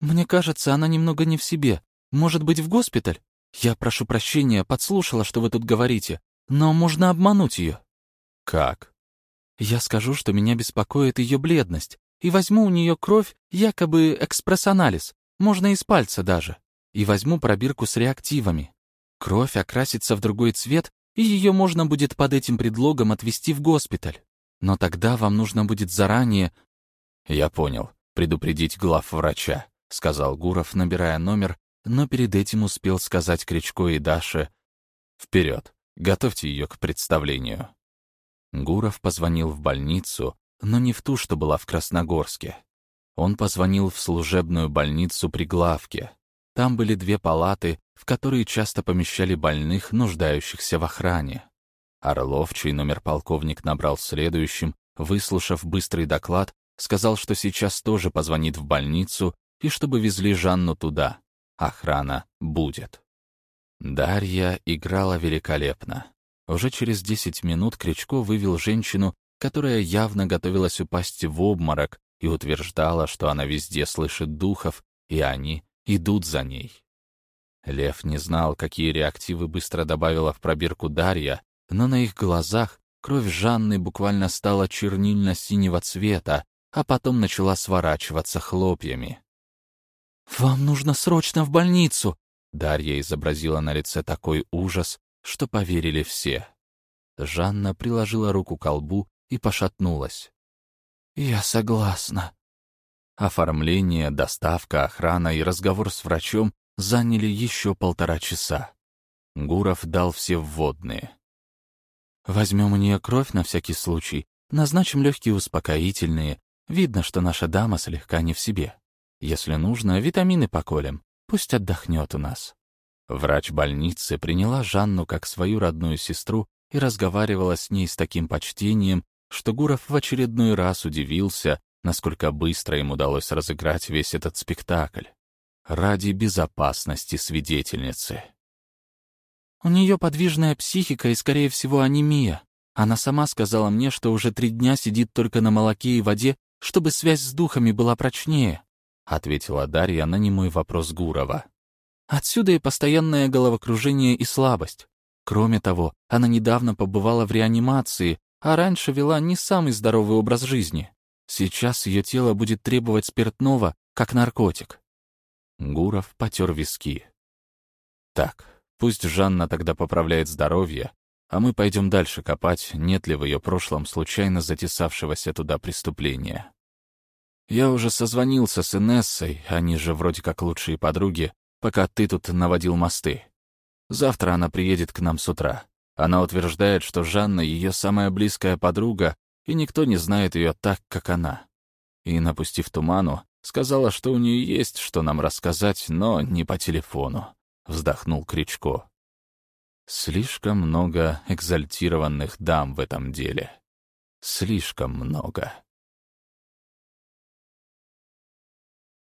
«Мне кажется, она немного не в себе. Может быть, в госпиталь? «Я прошу прощения, подслушала, что вы тут говорите, но можно обмануть ее». «Как?» «Я скажу, что меня беспокоит ее бледность, и возьму у нее кровь, якобы экспресс-анализ, можно из пальца даже, и возьму пробирку с реактивами. Кровь окрасится в другой цвет, и ее можно будет под этим предлогом отвезти в госпиталь. Но тогда вам нужно будет заранее...» «Я понял. Предупредить глав врача», — сказал Гуров, набирая номер но перед этим успел сказать Кричко и Даше «Вперед, готовьте ее к представлению». Гуров позвонил в больницу, но не в ту, что была в Красногорске. Он позвонил в служебную больницу при главке. Там были две палаты, в которые часто помещали больных, нуждающихся в охране. Орлов, чей номер полковник набрал следующим, выслушав быстрый доклад, сказал, что сейчас тоже позвонит в больницу и чтобы везли Жанну туда. Охрана будет. Дарья играла великолепно. Уже через десять минут Кричко вывел женщину, которая явно готовилась упасть в обморок и утверждала, что она везде слышит духов, и они идут за ней. Лев не знал, какие реактивы быстро добавила в пробирку Дарья, но на их глазах кровь Жанны буквально стала чернильно-синего цвета, а потом начала сворачиваться хлопьями. «Вам нужно срочно в больницу!» Дарья изобразила на лице такой ужас, что поверили все. Жанна приложила руку к колбу и пошатнулась. «Я согласна». Оформление, доставка, охрана и разговор с врачом заняли еще полтора часа. Гуров дал все вводные. «Возьмем у нее кровь на всякий случай, назначим легкие успокоительные. Видно, что наша дама слегка не в себе. Если нужно, витамины поколем. Пусть отдохнет у нас». Врач больницы приняла Жанну как свою родную сестру и разговаривала с ней с таким почтением, что Гуров в очередной раз удивился, насколько быстро им удалось разыграть весь этот спектакль. Ради безопасности свидетельницы. «У нее подвижная психика и, скорее всего, анемия. Она сама сказала мне, что уже три дня сидит только на молоке и воде, чтобы связь с духами была прочнее. — ответила Дарья на немой вопрос Гурова. «Отсюда и постоянное головокружение и слабость. Кроме того, она недавно побывала в реанимации, а раньше вела не самый здоровый образ жизни. Сейчас ее тело будет требовать спиртного, как наркотик». Гуров потер виски. «Так, пусть Жанна тогда поправляет здоровье, а мы пойдем дальше копать, нет ли в ее прошлом случайно затесавшегося туда преступления». Я уже созвонился с Инессой, они же вроде как лучшие подруги, пока ты тут наводил мосты. Завтра она приедет к нам с утра. Она утверждает, что Жанна — ее самая близкая подруга, и никто не знает ее так, как она. И, напустив туману, сказала, что у нее есть что нам рассказать, но не по телефону. Вздохнул Кричко. Слишком много экзальтированных дам в этом деле. Слишком много.